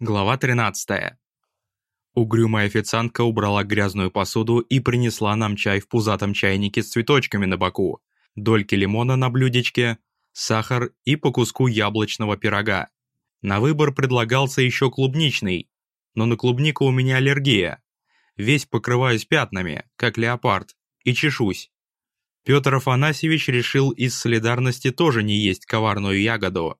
Глава 13. Угрюмая официантка убрала грязную посуду и принесла нам чай в пузатом чайнике с цветочками на боку, дольки лимона на блюдечке, сахар и по куску яблочного пирога. На выбор предлагался еще клубничный, но на клубнику у меня аллергия. Весь покрываюсь пятнами, как леопард, и чешусь. Петр Афанасьевич решил из солидарности тоже не есть коварную ягоду,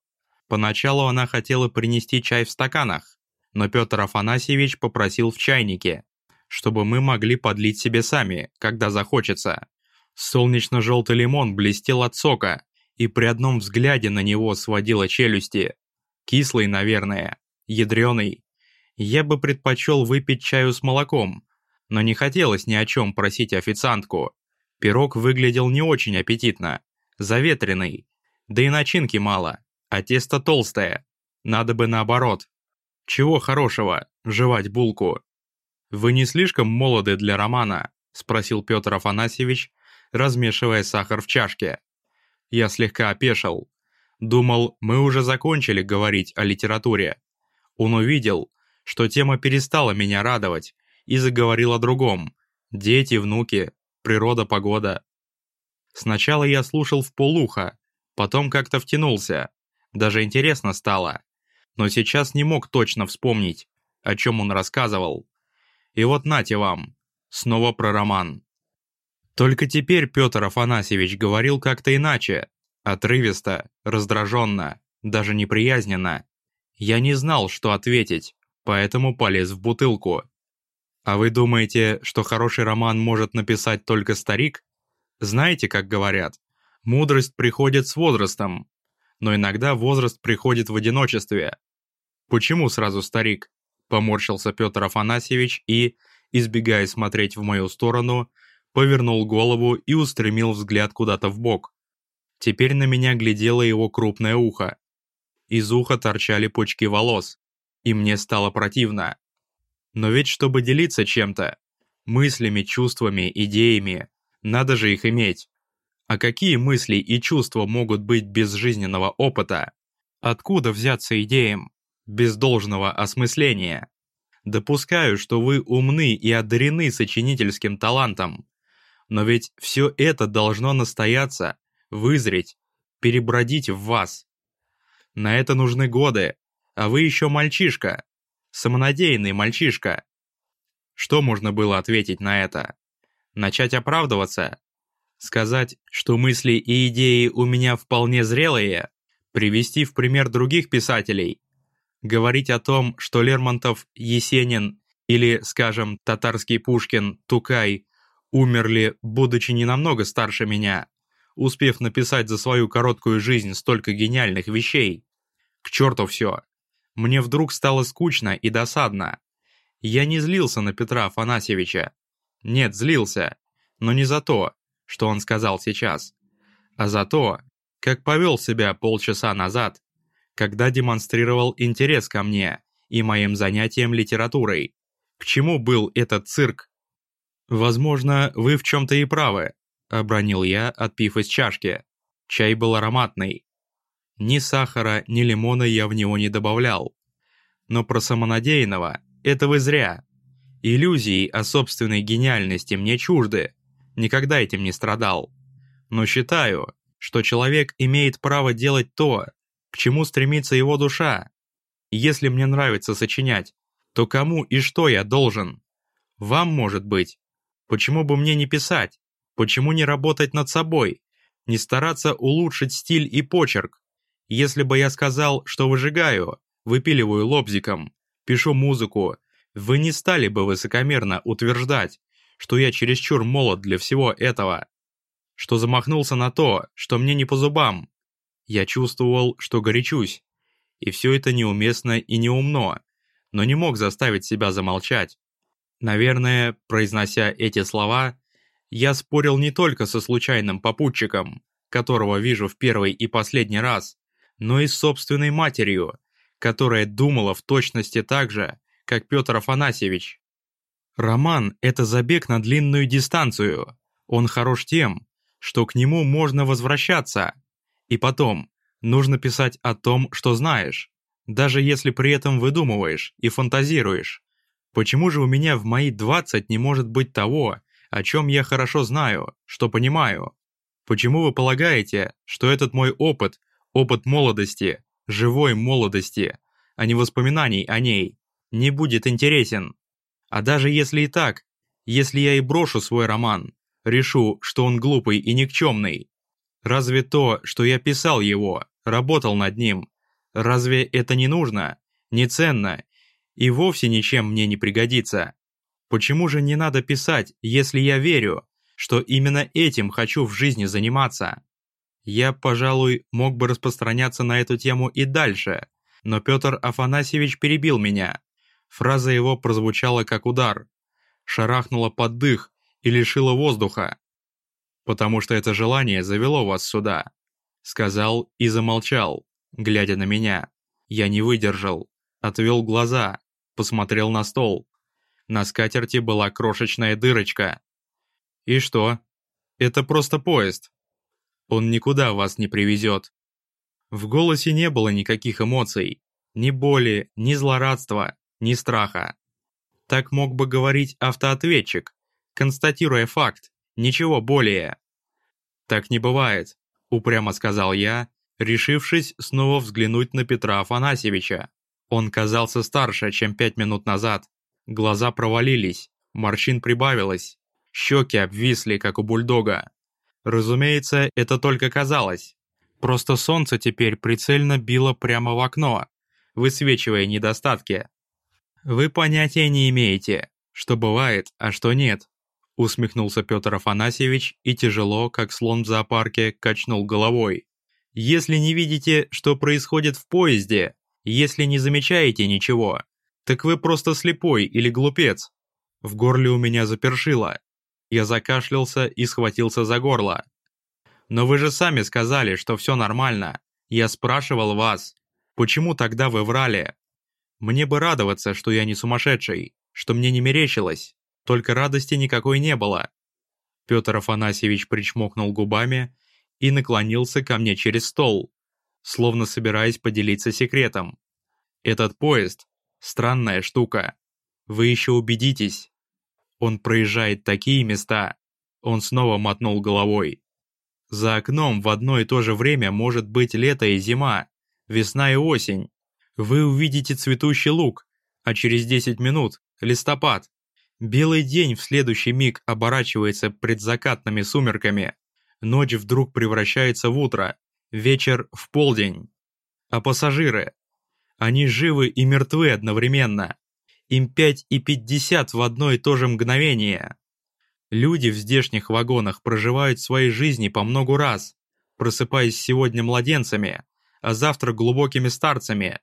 Поначалу она хотела принести чай в стаканах, но Петр Афанасьевич попросил в чайнике, чтобы мы могли подлить себе сами, когда захочется. Солнечно-желтый лимон блестел от сока, и при одном взгляде на него сводило челюсти. Кислый, наверное, ядреный. Я бы предпочел выпить чаю с молоком, но не хотелось ни о чем просить официантку. Пирог выглядел не очень аппетитно, заветренный, да и начинки мало а тесто толстое. Надо бы наоборот. Чего хорошего, жевать булку. Вы не слишком молоды для романа? Спросил Петр Афанасьевич, размешивая сахар в чашке. Я слегка опешил. Думал, мы уже закончили говорить о литературе. Он увидел, что тема перестала меня радовать, и заговорил о другом. Дети, внуки, природа, погода. Сначала я слушал в полуха, потом как-то втянулся. Даже интересно стало. Но сейчас не мог точно вспомнить, о чем он рассказывал. И вот нате вам, снова про роман. Только теперь Петр Афанасьевич говорил как-то иначе, отрывисто, раздраженно, даже неприязненно. Я не знал, что ответить, поэтому полез в бутылку. А вы думаете, что хороший роман может написать только старик? Знаете, как говорят, мудрость приходит с возрастом, но иногда возраст приходит в одиночестве. Почему сразу старик? Поморщился Петр Афанасьевич и, избегая смотреть в мою сторону, повернул голову и устремил взгляд куда-то в бок. Теперь на меня глядело его крупное ухо. Из уха торчали пучки волос, и мне стало противно. Но ведь чтобы делиться чем-то, мыслями, чувствами, идеями, надо же их иметь. А какие мысли и чувства могут быть без жизненного опыта? Откуда взяться идеям? Без должного осмысления. Допускаю, что вы умны и одарены сочинительским талантом. Но ведь все это должно настояться, вызреть, перебродить в вас. На это нужны годы, а вы еще мальчишка. Самонадеянный мальчишка. Что можно было ответить на это? Начать оправдываться? Сказать, что мысли и идеи у меня вполне зрелые, привести в пример других писателей, говорить о том, что Лермонтов, Есенин или, скажем, татарский Пушкин, Тукай умерли, будучи не намного старше меня, успев написать за свою короткую жизнь столько гениальных вещей. К черту все. Мне вдруг стало скучно и досадно. Я не злился на Петра Афанасьевича. Нет, злился. Но не за то, что он сказал сейчас, а за то, как повел себя полчаса назад, когда демонстрировал интерес ко мне и моим занятиям литературой. К чему был этот цирк? Возможно, вы в чем-то и правы, обронил я, отпив из чашки. Чай был ароматный. Ни сахара, ни лимона я в него не добавлял. Но про самонадеянного это вы зря. Иллюзии о собственной гениальности мне чужды никогда этим не страдал. Но считаю, что человек имеет право делать то, к чему стремится его душа. Если мне нравится сочинять, то кому и что я должен? Вам, может быть. Почему бы мне не писать? Почему не работать над собой? Не стараться улучшить стиль и почерк? Если бы я сказал, что выжигаю, выпиливаю лобзиком, пишу музыку, вы не стали бы высокомерно утверждать, что я чересчур молод для всего этого, что замахнулся на то, что мне не по зубам. Я чувствовал, что горячусь, и все это неуместно и неумно, но не мог заставить себя замолчать. Наверное, произнося эти слова, я спорил не только со случайным попутчиком, которого вижу в первый и последний раз, но и с собственной матерью, которая думала в точности так же, как Петр Афанасьевич. Роман – это забег на длинную дистанцию. Он хорош тем, что к нему можно возвращаться. И потом, нужно писать о том, что знаешь. даже если при этом выдумываешь и фантазируешь. Почему же у меня в мои 20 не может быть того, о чем я хорошо знаю, что понимаю? Почему вы полагаете, что этот мой опыт, опыт молодости, живой молодости, а не воспоминаний о ней, не будет интересен? А даже если и так, если я и брошу свой роман, решу, что он глупый и никчемный, разве то, что я писал его, работал над ним, разве это не нужно, не ценно и вовсе ничем мне не пригодится? Почему же не надо писать, если я верю, что именно этим хочу в жизни заниматься? Я, пожалуй, мог бы распространяться на эту тему и дальше, но Петр Афанасьевич перебил меня. Фраза его прозвучала как удар, шарахнула под дых и лишила воздуха. «Потому что это желание завело вас сюда», — сказал и замолчал, глядя на меня. Я не выдержал, отвел глаза, посмотрел на стол. На скатерти была крошечная дырочка. «И что? Это просто поезд. Он никуда вас не привезет». В голосе не было никаких эмоций, ни боли, ни злорадства, ни страха. Так мог бы говорить автоответчик, констатируя факт, ничего более. «Так не бывает», — упрямо сказал я, решившись снова взглянуть на Петра Афанасьевича. Он казался старше, чем пять минут назад. Глаза провалились, морщин прибавилось, щеки обвисли, как у бульдога. Разумеется, это только казалось. Просто солнце теперь прицельно било прямо в окно, высвечивая недостатки. Вы понятия не имеете, что бывает, а что нет усмехнулся Петр Афанасьевич и тяжело, как слон в зоопарке, качнул головой. «Если не видите, что происходит в поезде, если не замечаете ничего, так вы просто слепой или глупец». В горле у меня запершило. Я закашлялся и схватился за горло. «Но вы же сами сказали, что все нормально. Я спрашивал вас, почему тогда вы врали? Мне бы радоваться, что я не сумасшедший, что мне не мерещилось. Только радости никакой не было. Петр Афанасьевич причмокнул губами и наклонился ко мне через стол, словно собираясь поделиться секретом. «Этот поезд — странная штука. Вы еще убедитесь. Он проезжает такие места». Он снова мотнул головой. «За окном в одно и то же время может быть лето и зима, весна и осень. Вы увидите цветущий луг, а через 10 минут — листопад. Белый день в следующий миг оборачивается предзакатными сумерками. Ночь вдруг превращается в утро, вечер в полдень. А пассажиры? Они живы и мертвы одновременно. Им 5 и 50 в одно и то же мгновение. Люди в здешних вагонах проживают свои жизни по многу раз, просыпаясь сегодня младенцами, а завтра глубокими старцами,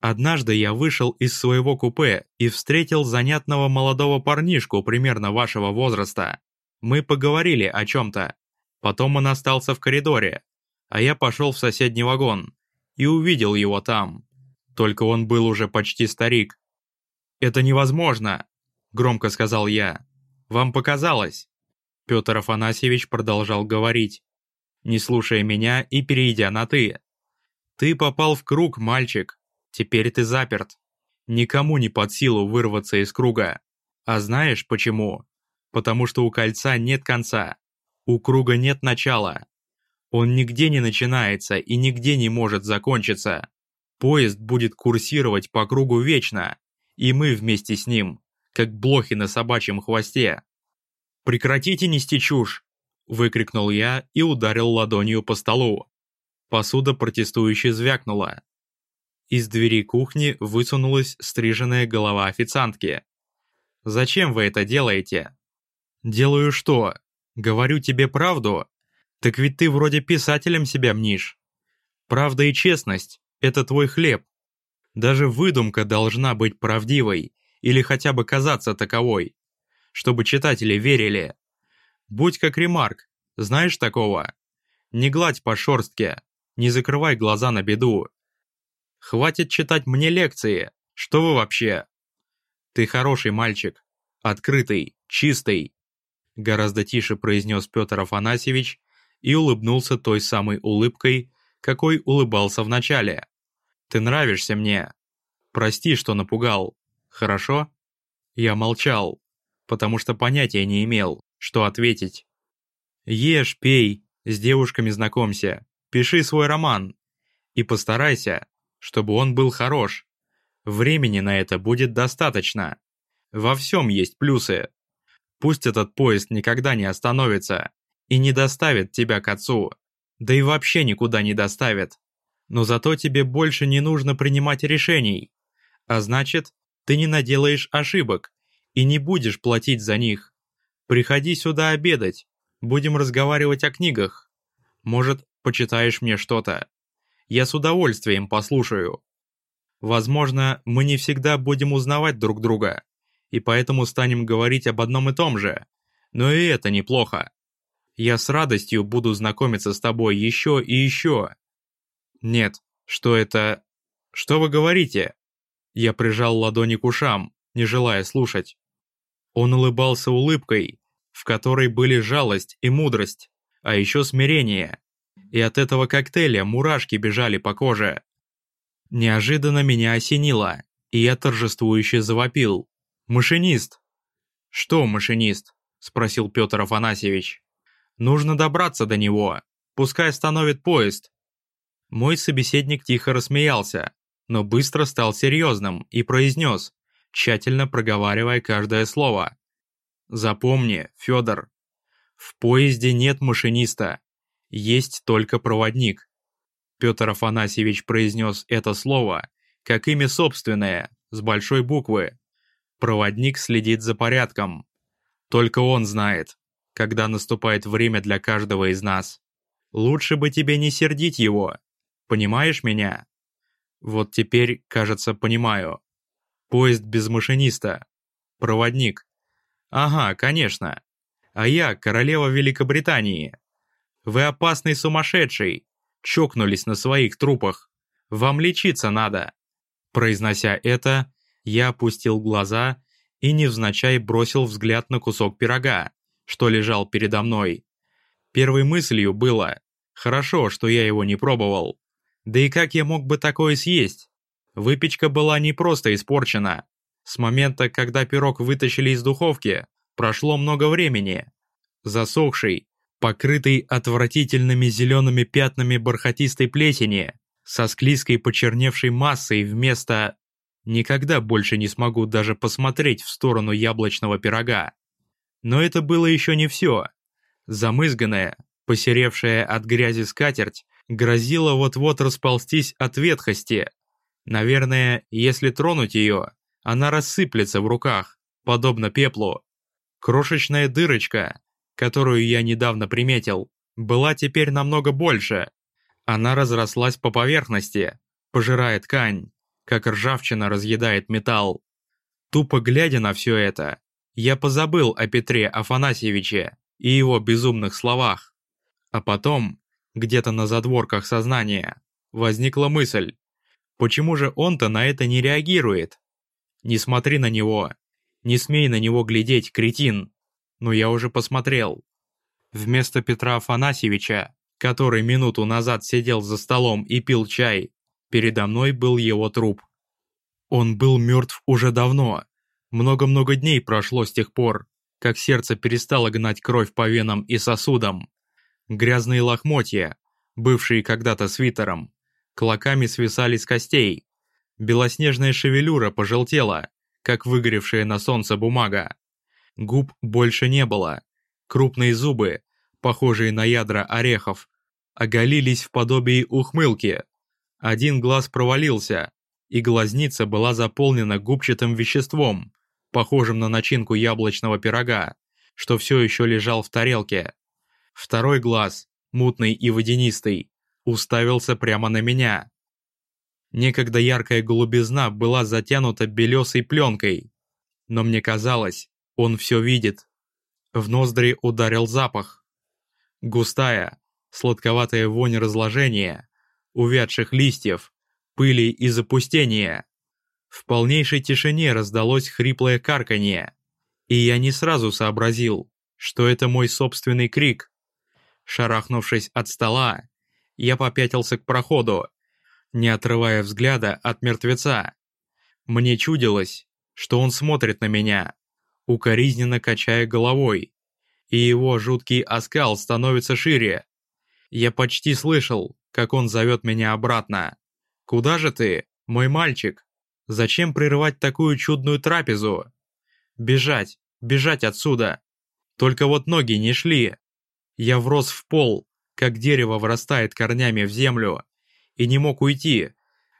Однажды я вышел из своего купе и встретил занятного молодого парнишку примерно вашего возраста. Мы поговорили о чем-то. Потом он остался в коридоре, а я пошел в соседний вагон и увидел его там. Только он был уже почти старик. «Это невозможно!» – громко сказал я. «Вам показалось?» Петр Афанасьевич продолжал говорить, не слушая меня и перейдя на «ты». «Ты попал в круг, мальчик. Теперь ты заперт. Никому не под силу вырваться из круга. А знаешь почему? Потому что у кольца нет конца. У круга нет начала. Он нигде не начинается и нигде не может закончиться. Поезд будет курсировать по кругу вечно, и мы вместе с ним, как блохи на собачьем хвосте. «Прекратите нести чушь!» – выкрикнул я и ударил ладонью по столу. Посуда протестующе звякнула. Из двери кухни высунулась стриженная голова официантки. «Зачем вы это делаете?» «Делаю что? Говорю тебе правду? Так ведь ты вроде писателем себя мнишь. Правда и честность – это твой хлеб. Даже выдумка должна быть правдивой или хотя бы казаться таковой, чтобы читатели верили. Будь как ремарк, знаешь такого? Не гладь по шорстке, не закрывай глаза на беду, Хватит читать мне лекции. Что вы вообще? Ты хороший мальчик. Открытый, чистый. Гораздо тише произнес Петр Афанасьевич и улыбнулся той самой улыбкой, какой улыбался вначале. Ты нравишься мне. Прости, что напугал. Хорошо?» Я молчал, потому что понятия не имел, что ответить. «Ешь, пей, с девушками знакомься, пиши свой роман. И постарайся, чтобы он был хорош. Времени на это будет достаточно. Во всем есть плюсы. Пусть этот поезд никогда не остановится и не доставит тебя к отцу, да и вообще никуда не доставит. Но зато тебе больше не нужно принимать решений. А значит, ты не наделаешь ошибок и не будешь платить за них. Приходи сюда обедать, будем разговаривать о книгах. Может, почитаешь мне что-то. Я с удовольствием послушаю. Возможно, мы не всегда будем узнавать друг друга, и поэтому станем говорить об одном и том же. Но и это неплохо. Я с радостью буду знакомиться с тобой еще и еще. Нет, что это... Что вы говорите? Я прижал ладони к ушам, не желая слушать. Он улыбался улыбкой, в которой были жалость и мудрость, а еще смирение и от этого коктейля мурашки бежали по коже. Неожиданно меня осенило, и я торжествующе завопил. «Машинист!» «Что машинист?» – спросил Петр Афанасьевич. «Нужно добраться до него. Пускай остановит поезд». Мой собеседник тихо рассмеялся, но быстро стал серьезным и произнес, тщательно проговаривая каждое слово. «Запомни, Федор, в поезде нет машиниста, есть только проводник. Петр Афанасьевич произнес это слово, как имя собственное, с большой буквы. Проводник следит за порядком. Только он знает, когда наступает время для каждого из нас. Лучше бы тебе не сердить его. Понимаешь меня? Вот теперь, кажется, понимаю. Поезд без машиниста. Проводник. Ага, конечно. А я королева Великобритании. Вы опасный сумасшедший! Чокнулись на своих трупах! Вам лечиться надо!» Произнося это, я опустил глаза и невзначай бросил взгляд на кусок пирога, что лежал передо мной. Первой мыслью было «Хорошо, что я его не пробовал. Да и как я мог бы такое съесть? Выпечка была не просто испорчена. С момента, когда пирог вытащили из духовки, прошло много времени. Засохший, покрытый отвратительными зелеными пятнами бархатистой плесени, со склизкой почерневшей массой вместо «никогда больше не смогу даже посмотреть в сторону яблочного пирога». Но это было еще не все. Замызганная, посеревшая от грязи скатерть, грозила вот-вот расползтись от ветхости. Наверное, если тронуть ее, она рассыплется в руках, подобно пеплу. Крошечная дырочка, которую я недавно приметил, была теперь намного больше. Она разрослась по поверхности, пожирая ткань, как ржавчина разъедает металл. Тупо глядя на все это, я позабыл о Петре Афанасьевиче и его безумных словах. А потом, где-то на задворках сознания, возникла мысль, почему же он-то на это не реагирует? Не смотри на него, не смей на него глядеть, кретин но я уже посмотрел. Вместо Петра Афанасьевича, который минуту назад сидел за столом и пил чай, передо мной был его труп. Он был мертв уже давно. Много-много дней прошло с тех пор, как сердце перестало гнать кровь по венам и сосудам. Грязные лохмотья, бывшие когда-то свитером, клоками свисали с костей. Белоснежная шевелюра пожелтела, как выгоревшая на солнце бумага. Губ больше не было. Крупные зубы, похожие на ядра орехов, оголились в подобии ухмылки. Один глаз провалился, и глазница была заполнена губчатым веществом, похожим на начинку яблочного пирога, что все еще лежал в тарелке. Второй глаз, мутный и водянистый, уставился прямо на меня. Некогда яркая голубизна была затянута белесой пленкой, но мне казалось, он все видит. В ноздри ударил запах. Густая, сладковатая вонь разложения, увядших листьев, пыли и запустения. В полнейшей тишине раздалось хриплое карканье, и я не сразу сообразил, что это мой собственный крик. Шарахнувшись от стола, я попятился к проходу, не отрывая взгляда от мертвеца. Мне чудилось, что он смотрит на меня, укоризненно качая головой, и его жуткий оскал становится шире. Я почти слышал, как он зовет меня обратно. «Куда же ты, мой мальчик? Зачем прерывать такую чудную трапезу? Бежать, бежать отсюда. Только вот ноги не шли. Я врос в пол, как дерево врастает корнями в землю, и не мог уйти,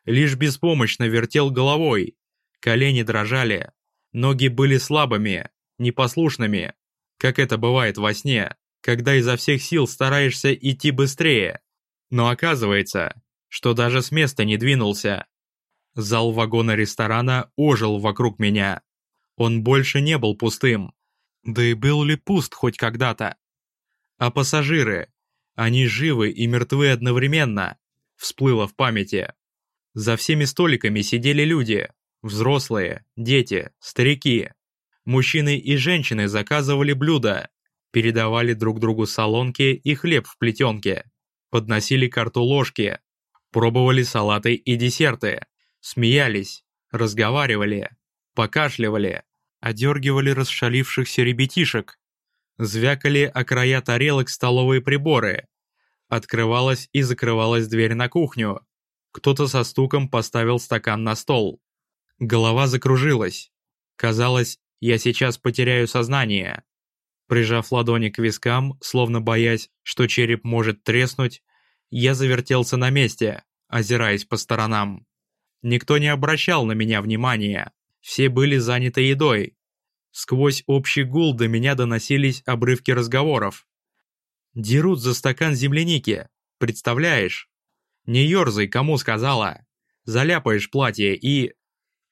лишь беспомощно вертел головой. Колени дрожали, ноги были слабыми, непослушными, как это бывает во сне, когда изо всех сил стараешься идти быстрее. Но оказывается, что даже с места не двинулся. Зал вагона ресторана ожил вокруг меня. Он больше не был пустым. Да и был ли пуст хоть когда-то? А пассажиры? Они живы и мертвы одновременно, всплыло в памяти. За всеми столиками сидели люди, взрослые, дети, старики. Мужчины и женщины заказывали блюда, передавали друг другу солонки и хлеб в плетенке, подносили карту ложки, пробовали салаты и десерты, смеялись, разговаривали, покашливали, одергивали расшалившихся ребятишек, звякали о края тарелок столовые приборы, открывалась и закрывалась дверь на кухню, кто-то со стуком поставил стакан на стол. Голова закружилась. Казалось, я сейчас потеряю сознание. Прижав ладони к вискам, словно боясь, что череп может треснуть, я завертелся на месте, озираясь по сторонам. Никто не обращал на меня внимания, все были заняты едой. Сквозь общий гул до меня доносились обрывки разговоров. «Дерут за стакан земляники, представляешь? Не ерзай, кому сказала. Заляпаешь платье и...»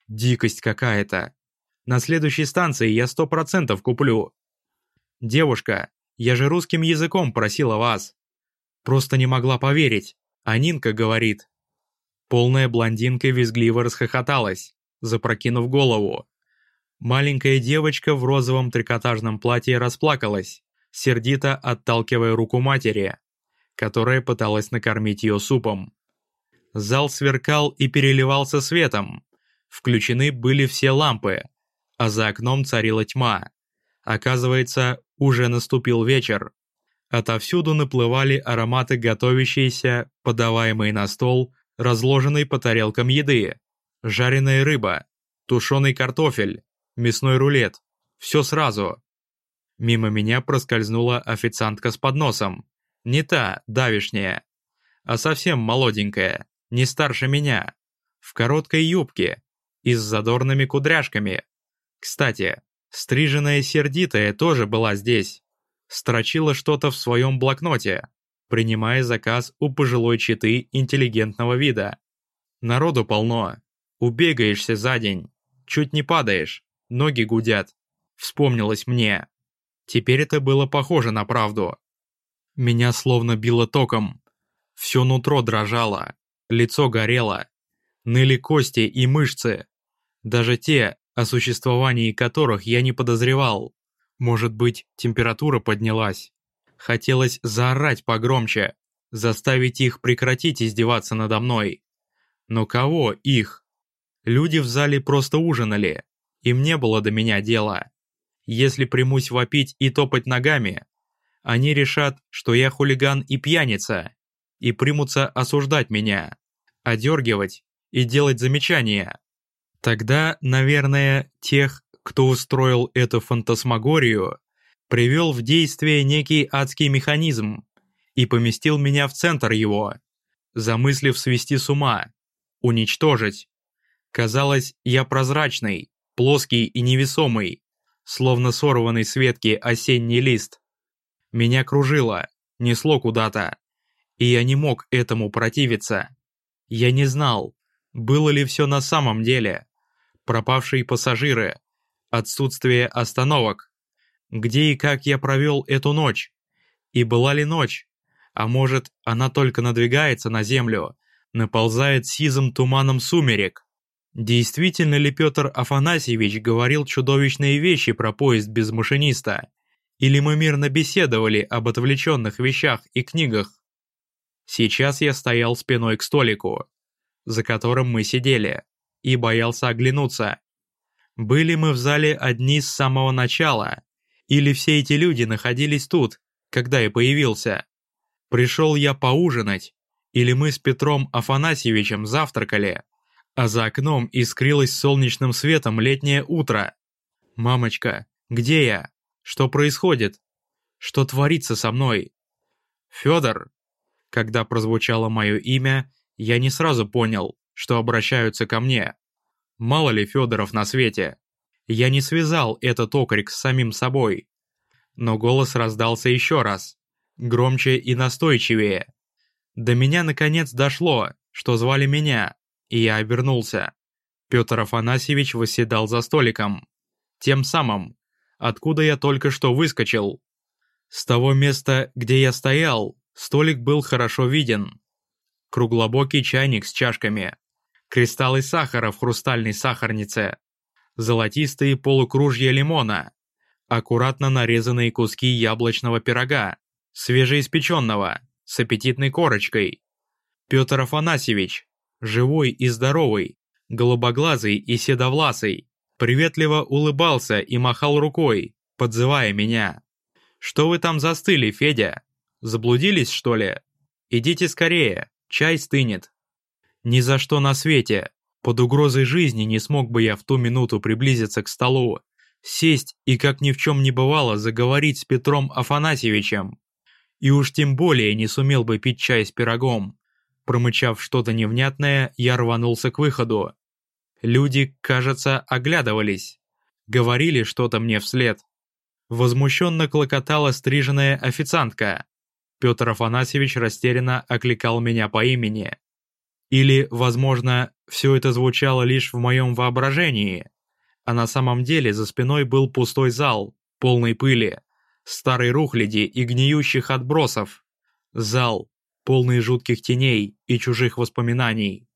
Дикость какая-то. На следующей станции я сто процентов куплю. Девушка, я же русским языком просила вас. Просто не могла поверить. А Нинка говорит. Полная блондинка визгливо расхохоталась, запрокинув голову. Маленькая девочка в розовом трикотажном платье расплакалась, сердито отталкивая руку матери, которая пыталась накормить ее супом. Зал сверкал и переливался светом. Включены были все лампы, а за окном царила тьма. Оказывается, уже наступил вечер. Отовсюду наплывали ароматы готовящейся, подаваемой на стол, разложенной по тарелкам еды. Жареная рыба, тушеный картофель, мясной рулет. Все сразу. Мимо меня проскользнула официантка с подносом. Не та, давишняя, а совсем молоденькая, не старше меня. В короткой юбке и с задорными кудряшками. Кстати, стриженная сердитая тоже была здесь. Строчила что-то в своем блокноте, принимая заказ у пожилой четы интеллигентного вида. Народу полно. Убегаешься за день. Чуть не падаешь. Ноги гудят. Вспомнилось мне. Теперь это было похоже на правду. Меня словно било током. Все нутро дрожало. Лицо горело. Ныли кости и мышцы. Даже те, о существовании которых я не подозревал. Может быть, температура поднялась. Хотелось заорать погромче, заставить их прекратить издеваться надо мной. Но кого их? Люди в зале просто ужинали, им не было до меня дела. Если примусь вопить и топать ногами, они решат, что я хулиган и пьяница, и примутся осуждать меня, одергивать и делать замечания. Тогда, наверное, тех, кто устроил эту фантасмагорию, привел в действие некий адский механизм и поместил меня в центр его, замыслив свести с ума, уничтожить. Казалось, я прозрачный, плоский и невесомый, словно сорванный с ветки осенний лист. Меня кружило, несло куда-то, и я не мог этому противиться. Я не знал, было ли все на самом деле пропавшие пассажиры, отсутствие остановок, где и как я провел эту ночь, и была ли ночь, а может, она только надвигается на землю, наползает сизым туманом сумерек. Действительно ли Петр Афанасьевич говорил чудовищные вещи про поезд без машиниста? Или мы мирно беседовали об отвлеченных вещах и книгах? Сейчас я стоял спиной к столику. за которым мы сидели, и боялся оглянуться. Были мы в зале одни с самого начала, или все эти люди находились тут, когда я появился. Пришел я поужинать, или мы с Петром Афанасьевичем завтракали, а за окном искрилось солнечным светом летнее утро. «Мамочка, где я? Что происходит? Что творится со мной?» «Федор!» Когда прозвучало мое имя, я не сразу понял, что обращаются ко мне. Мало ли Федоров на свете. Я не связал этот окрик с самим собой. Но голос раздался еще раз, громче и настойчивее. До меня наконец дошло, что звали меня, и я обернулся. Петр Афанасьевич восседал за столиком. Тем самым, откуда я только что выскочил. С того места, где я стоял, столик был хорошо виден. Круглобокий чайник с чашками. Кристаллы сахара в хрустальной сахарнице. Золотистые полукружья лимона. Аккуратно нарезанные куски яблочного пирога. Свежеиспеченного, с аппетитной корочкой. Петр Афанасьевич, живой и здоровый, голубоглазый и седовласый, приветливо улыбался и махал рукой, подзывая меня. «Что вы там застыли, Федя? Заблудились, что ли? Идите скорее, чай стынет». Ни за что на свете, под угрозой жизни не смог бы я в ту минуту приблизиться к столу, сесть и, как ни в чем не бывало, заговорить с Петром Афанасьевичем. И уж тем более не сумел бы пить чай с пирогом. Промычав что-то невнятное, я рванулся к выходу. Люди, кажется, оглядывались. Говорили что-то мне вслед. Возмущенно клокотала стриженная официантка. Петр Афанасьевич растерянно окликал меня по имени. Или, возможно, все это звучало лишь в моем воображении, а на самом деле за спиной был пустой зал, полный пыли, старой рухляди и гниющих отбросов. Зал, полный жутких теней и чужих воспоминаний.